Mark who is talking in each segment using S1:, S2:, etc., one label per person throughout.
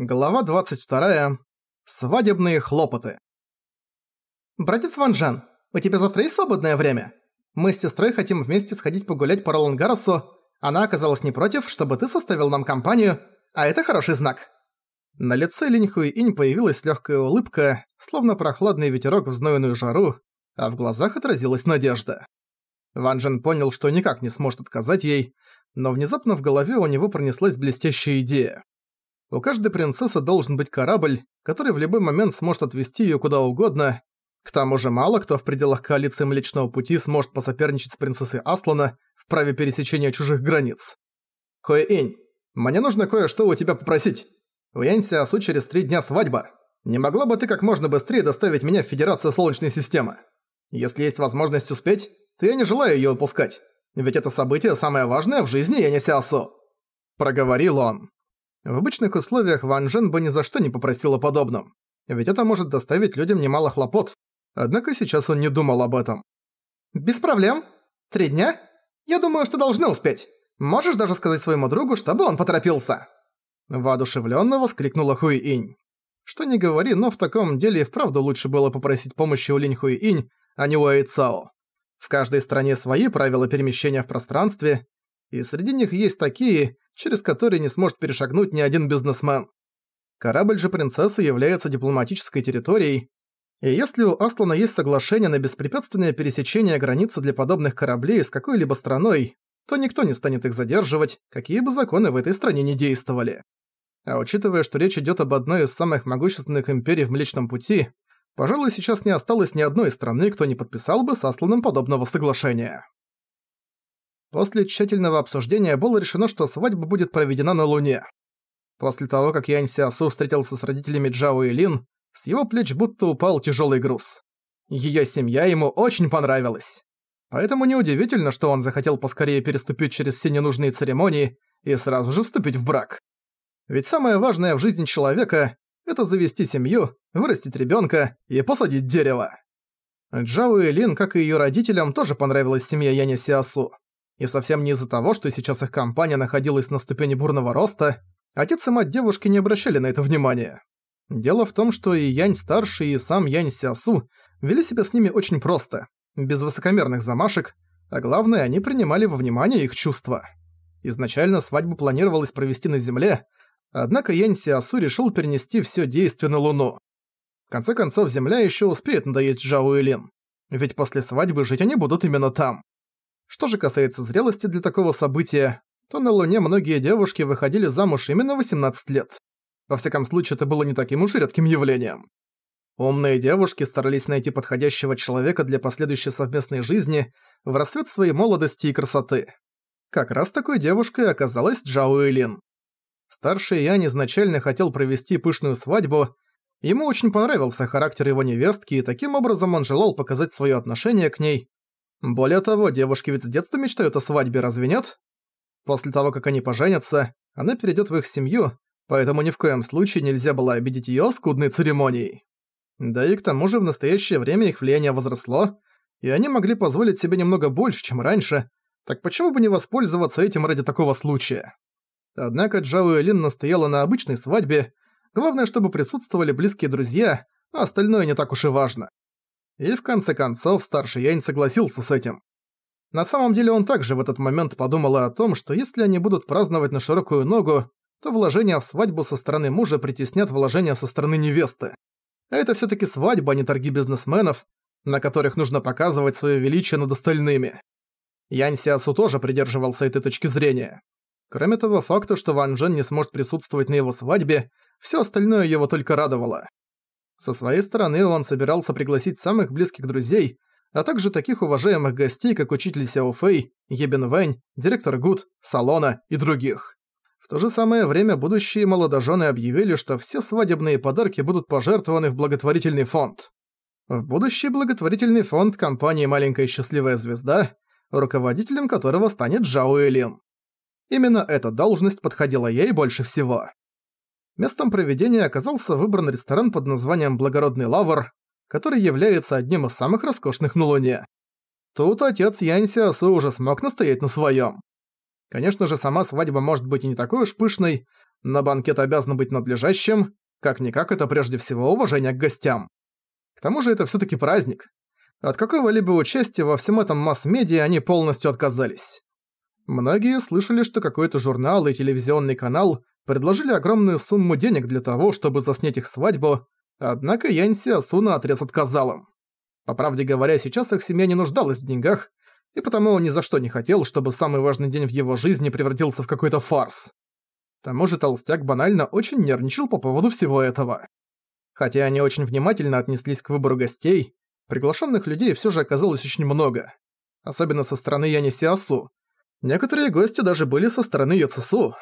S1: Глава 22. Свадебные хлопоты. «Братец Ван Жан, у тебя завтра есть свободное время? Мы с сестрой хотим вместе сходить погулять по Ролангаросу. Она оказалась не против, чтобы ты составил нам компанию, а это хороший знак». На лице Линь Хуи Инь появилась легкая улыбка, словно прохладный ветерок в знойную жару, а в глазах отразилась надежда. Ван Жен понял, что никак не сможет отказать ей, но внезапно в голове у него пронеслась блестящая идея. У каждой принцессы должен быть корабль, который в любой момент сможет отвезти её куда угодно. К тому же мало кто в пределах коалиции Млечного Пути сможет посоперничать с принцессой Аслана в праве пересечения чужих границ. Хуэ-инь, мне нужно кое-что у тебя попросить. У Янси Асу через три дня свадьба. Не могла бы ты как можно быстрее доставить меня в Федерацию Солнечной системы? Если есть возможность успеть, то я не желаю её упускать. Ведь это событие самое важное в жизни Янси Асу. Проговорил он. В обычных условиях Ван Жен бы ни за что не попросил о подобном, ведь это может доставить людям немало хлопот. Однако сейчас он не думал об этом. «Без проблем. Три дня? Я думаю, что должны успеть. Можешь даже сказать своему другу, чтобы он поторопился». Воодушевленно воскликнула Хуи Инь. Что не говори, но в таком деле и вправду лучше было попросить помощи у Линь Хуи Инь, а не у Айцао. В каждой стране свои правила перемещения в пространстве, и среди них есть такие, через которые не сможет перешагнуть ни один бизнесмен. Корабль же принцессы является дипломатической территорией, и если у Аслана есть соглашение на беспрепятственное пересечение границы для подобных кораблей с какой-либо страной, то никто не станет их задерживать, какие бы законы в этой стране не действовали. А учитывая, что речь идет об одной из самых могущественных империй в Млечном Пути, пожалуй, сейчас не осталось ни одной страны, кто не подписал бы с Асланом подобного соглашения. После тщательного обсуждения было решено, что свадьба будет проведена на Луне. После того, как Янь Сиасу встретился с родителями Джао и Лин, с его плеч будто упал тяжелый груз. Её семья ему очень понравилась. Поэтому неудивительно, что он захотел поскорее переступить через все ненужные церемонии и сразу же вступить в брак. Ведь самое важное в жизни человека – это завести семью, вырастить ребёнка и посадить дерево. Джао и Лин, как и её родителям, тоже понравилась семья Яня Сиасу. И совсем не из-за того, что сейчас их компания находилась на ступени бурного роста, отец и мать девушки не обращали на это внимания. Дело в том, что и Янь-старший, и сам Янь Сиасу вели себя с ними очень просто, без высокомерных замашек, а главное, они принимали во внимание их чувства. Изначально свадьбу планировалось провести на Земле, однако Янь Сиасу решил перенести все действие на Луну. В конце концов, Земля еще успеет надоесть Джао и ведь после свадьбы жить они будут именно там. Что же касается зрелости для такого события, то на Луне многие девушки выходили замуж именно 18 лет. Во всяком случае, это было не таким уж редким явлением. Умные девушки старались найти подходящего человека для последующей совместной жизни в расцвет своей молодости и красоты. Как раз такой девушкой оказалась Джао Элин. Старший Ян изначально хотел провести пышную свадьбу, ему очень понравился характер его невестки, и таким образом он желал показать свое отношение к ней, более того, девушки ведь с детства мечтают о свадьбе, разве нет? После того, как они поженятся, она перейдет в их семью, поэтому ни в коем случае нельзя было обидеть её скудной церемонией. Да и к тому же в настоящее время их влияние возросло, и они могли позволить себе немного больше, чем раньше, так почему бы не воспользоваться этим ради такого случая? Однако Джао и Лин настояла на обычной свадьбе, главное, чтобы присутствовали близкие друзья, а остальное не так уж и важно. И в конце концов старший Янь согласился с этим. На самом деле он также в этот момент подумал о том, что если они будут праздновать на широкую ногу, то вложения в свадьбу со стороны мужа притеснят вложения со стороны невесты. А это все таки свадьба, а не торги бизнесменов, на которых нужно показывать свое величие над остальными. Янь Сиасу тоже придерживался этой точки зрения. Кроме того факта, что Ван Джен не сможет присутствовать на его свадьбе, все остальное его только радовало. Со своей стороны он собирался пригласить самых близких друзей, а также таких уважаемых гостей, как учитель Сяо Фэй, Ебен Вэнь, директор Гуд, Салона и других. В то же самое время будущие молодожены объявили, что все свадебные подарки будут пожертвованы в благотворительный фонд. В будущий благотворительный фонд компании «Маленькая счастливая звезда», руководителем которого станет Джао Элин. Именно эта должность подходила ей больше всего. Местом проведения оказался выбран ресторан под названием «Благородный лавр», который является одним из самых роскошных на Луне. Тут отец Янь Сиасу уже смог настоять на своем. Конечно же, сама свадьба может быть и не такой уж пышной, но банкет обязан быть надлежащим, как-никак это прежде всего уважение к гостям. К тому же это всё-таки праздник. От какого-либо участия во всем этом масс-медиа они полностью отказались. Многие слышали, что какой-то журнал и телевизионный канал предложили огромную сумму денег для того, чтобы заснять их свадьбу, однако Янси Асуна отрез отказал им. По правде говоря, сейчас их семья не нуждалась в деньгах, и потому он ни за что не хотел, чтобы самый важный день в его жизни превратился в какой-то фарс. К тому же толстяк банально очень нервничал по поводу всего этого. Хотя они очень внимательно отнеслись к выбору гостей, приглашенных людей все же оказалось очень много. Особенно со стороны Яни Сиасу. Некоторые гости даже были со стороны Йоцесу.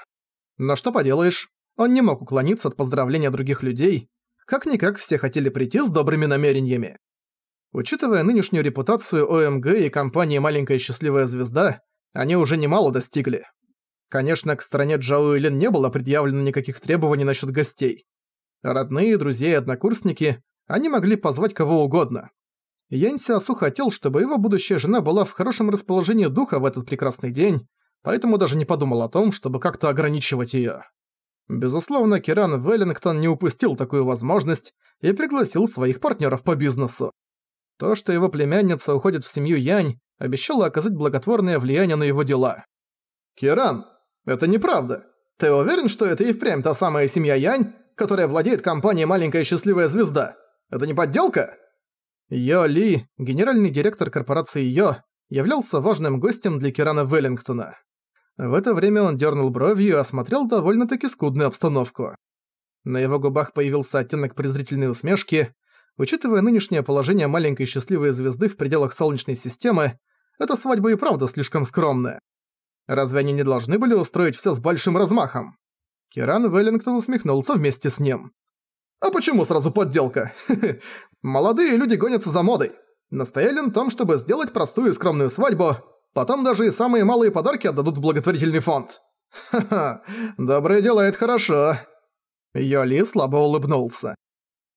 S1: Но что поделаешь, он не мог уклониться от поздравления других людей, как-никак все хотели прийти с добрыми намерениями. Учитывая нынешнюю репутацию ОМГ и компании «Маленькая счастливая звезда», они уже немало достигли. Конечно, к стороне Джао и Лин не было предъявлено никаких требований насчет гостей. Родные, друзья и однокурсники, они могли позвать кого угодно. Янь Сиасу хотел, чтобы его будущая жена была в хорошем расположении духа в этот прекрасный день, поэтому даже не подумал о том, чтобы как-то ограничивать её. Безусловно, Киран Веллингтон не упустил такую возможность и пригласил своих партнеров по бизнесу. То, что его племянница уходит в семью Янь, обещало оказать благотворное влияние на его дела. «Киран, это неправда. Ты уверен, что это и впрямь та самая семья Янь, которая владеет компанией «Маленькая счастливая звезда»? Это не подделка?» Йо Ли, генеральный директор корпорации Йо, являлся важным гостем для Кирана Веллингтона. В это время он дернул бровью и осмотрел довольно-таки скудную обстановку. На его губах появился оттенок презрительной усмешки, Учитывая нынешнее положение маленькой счастливой звезды в пределах Солнечной системы, эта свадьба и правда слишком скромная. Разве они не должны были устроить всё с большим размахом? Киран Веллингтон усмехнулся вместе с ним. «А почему сразу подделка? Молодые люди гонятся за модой. Настояли на том, чтобы сделать простую и скромную свадьбу, потом даже и самые малые подарки отдадут в благотворительный фонд. Ха-ха, доброе дело, это хорошо». Йоли слабо улыбнулся.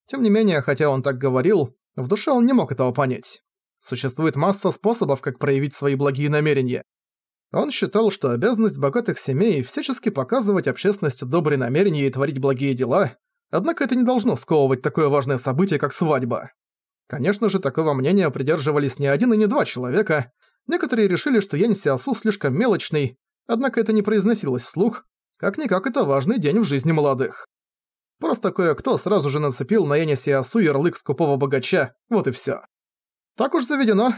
S1: Тем не менее, хотя он так говорил, в душе он не мог этого понять. Существует масса способов, как проявить свои благие намерения. Он считал, что обязанность богатых семей всячески показывать общественности добрые намерения и творить благие дела, однако это не должно сковывать такое важное событие, как свадьба. Конечно же, такого мнения придерживались не один и не два человека. Некоторые решили, что Янь Сиасу слишком мелочный, однако это не произносилось вслух, как-никак это важный день в жизни молодых. Просто кое-кто сразу же нацепил на Яне Сиасу ярлык скупого богача, вот и всё. Так уж заведено.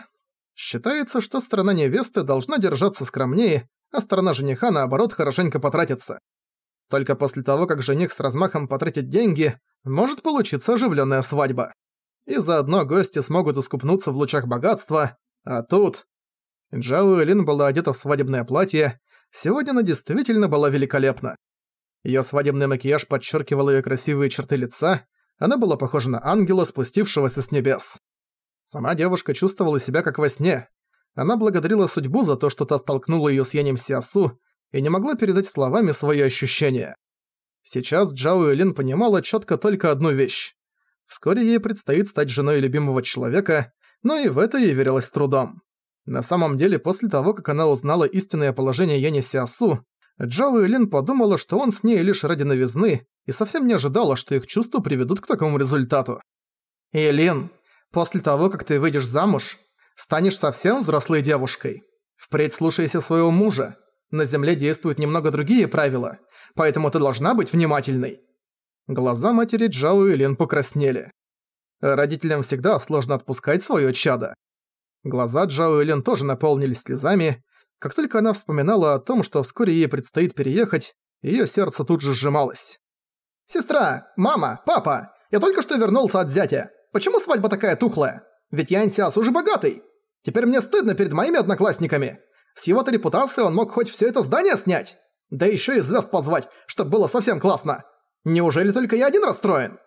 S1: Считается, что сторона невесты должна держаться скромнее, а сторона жениха, наоборот, хорошенько потратится. Только после того, как жених с размахом потратит деньги, может получиться оживлённая свадьба. И заодно гости смогут искупнуться в лучах богатства, а тут... Джао Элин была одета в свадебное платье, сегодня она действительно была великолепна. Её свадебный макияж подчеркивал её красивые черты лица, она была похожа на ангела, спустившегося с небес. Сама девушка чувствовала себя как во сне. Она благодарила судьбу за то, что та столкнула её с Янем Сиасу, и не могла передать словами свои ощущения. Сейчас Джао Элин понимала чётко только одну вещь. Вскоре ей предстоит стать женой любимого человека, но и в это ей верилось трудом. На самом деле, после того, как она узнала истинное положение Яни Сиасу, Джао Лин подумала, что он с ней лишь ради новизны, и совсем не ожидала, что их чувства приведут к такому результату. «Элин, после того, как ты выйдешь замуж, станешь совсем взрослой девушкой. Впредь слушайся своего мужа. На Земле действуют немного другие правила, поэтому ты должна быть внимательной». Глаза матери Джао и Лин покраснели. Родителям всегда сложно отпускать своё чадо. Глаза Джао и Лин тоже наполнились слезами, как только она вспоминала о том, что вскоре ей предстоит переехать, её сердце тут же сжималось. «Сестра! Мама! Папа! Я только что вернулся от зятя. Почему свадьба такая тухлая? Ведь Ян Сиас уже богатый. Теперь мне стыдно перед моими одноклассниками. С его-то репутацией он мог хоть всё это здание снять. Да ещё и звезд позвать, чтобы было совсем классно. Неужели только я один расстроен?»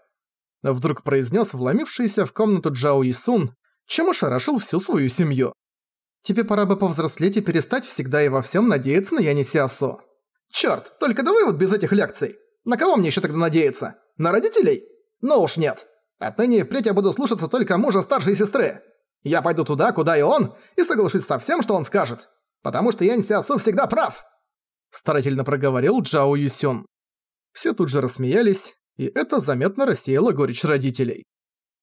S1: Вдруг произнес вломившийся в комнату Джао Исун, чем ошарашил всю свою семью. Тебе пора бы повзрослеть и перестать всегда и во всем надеяться на Янисиасу. Чёрт, только давай вот без этих лекций. На кого мне еще тогда надеяться? На родителей? Ну уж нет. Отныне и впредь я буду слушаться только мужа старшей сестры. Я пойду туда, куда и он, и соглашусь со всем, что он скажет. Потому что Янь Сиасу всегда прав!» Старательно проговорил Джао Юсюн. Все тут же рассмеялись, и это заметно рассеяло горечь родителей.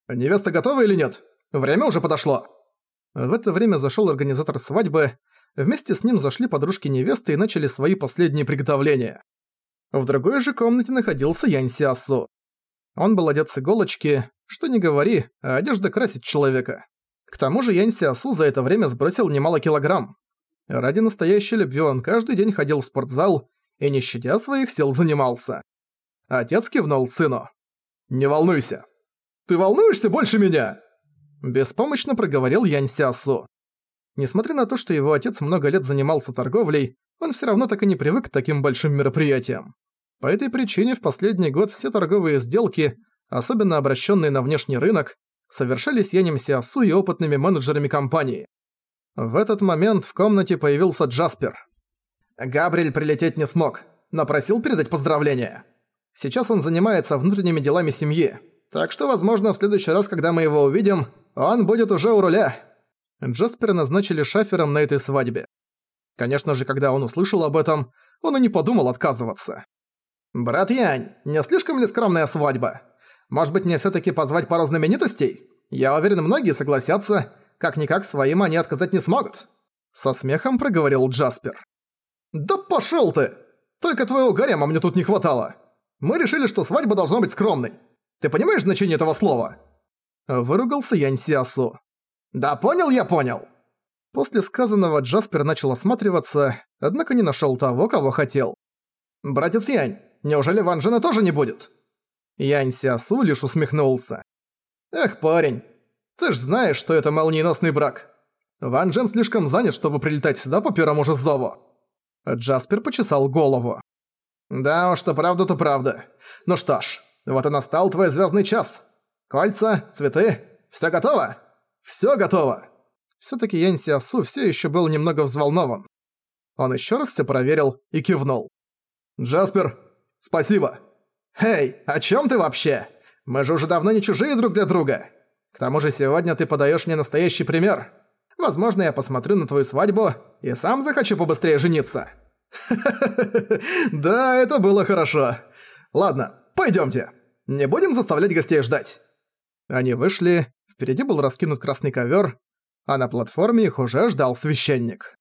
S1: «Невеста готова или нет? Время уже подошло!» В это время зашел организатор свадьбы, вместе с ним зашли подружки невесты и начали свои последние приготовления. В другой же комнате находился Янь Сиасу. Он был одет с иголочки, что не говори, а одежда красит человека. К тому же Янь Сиасу за это время сбросил немало килограмм. Ради настоящей любви он каждый день ходил в спортзал и, не щадя своих сил, занимался. Отец кивнул сыну. «Не волнуйся. Ты волнуешься больше меня?» Беспомощно проговорил Янь Сиасу. Несмотря на то, что его отец много лет занимался торговлей, он всё равно так и не привык к таким большим мероприятиям. По этой причине в последний год все торговые сделки, особенно обращенные на внешний рынок, совершались Янем Сиасу и опытными менеджерами компании. В этот момент в комнате появился Джаспер. Габриэль прилететь не смог, но просил передать поздравления. Сейчас он занимается внутренними делами семьи, так что, возможно, в следующий раз, когда мы его увидим, он будет уже у руля. Джаспера назначили шафером на этой свадьбе. Конечно же, когда он услышал об этом, он и не подумал отказываться. «Брат Янь, не слишком ли скромная свадьба? Может быть, мне всё-таки позвать пару знаменитостей? Я уверен, многие согласятся. Как-никак своим они отказать не смогут». Со смехом проговорил Джаспер. «Да пошёл ты! Только твоего гарема мне тут не хватало. Мы решили, что свадьба должна быть скромной. Ты понимаешь значение этого слова?» Выругался Янь Сиасу. «Да понял я, понял!» После сказанного Джаспер начал осматриваться, однако не нашёл того, кого хотел. «Братец Янь, неужели Ван Джена тоже не будет?» Янь Сиасу лишь усмехнулся. «Эх, парень, ты ж знаешь, что это молниеносный брак. Ван Джен слишком занят, чтобы прилетать сюда по первому же зову». Джаспер почесал голову. «Да уж, что правда, то правда. Ну что ж, вот и настал твой звездный час. Кольца, цветы, все готово? Все готово!» Всё-таки Янь Сиасу всё ещё был немного взволнован. Он ещё раз всё проверил и кивнул. «Джаспер, спасибо!» «Эй, о чём ты вообще? Мы же уже давно не чужие друг для друга. К тому же сегодня ты подаёшь мне настоящий пример. Возможно, я посмотрю на твою свадьбу и сам захочу побыстрее жениться». Да, это было хорошо. Ладно, пойдёмте. Не будем заставлять гостей ждать. Они вышли, впереди был раскинут красный ковер, а на платформе их уже ждал священник.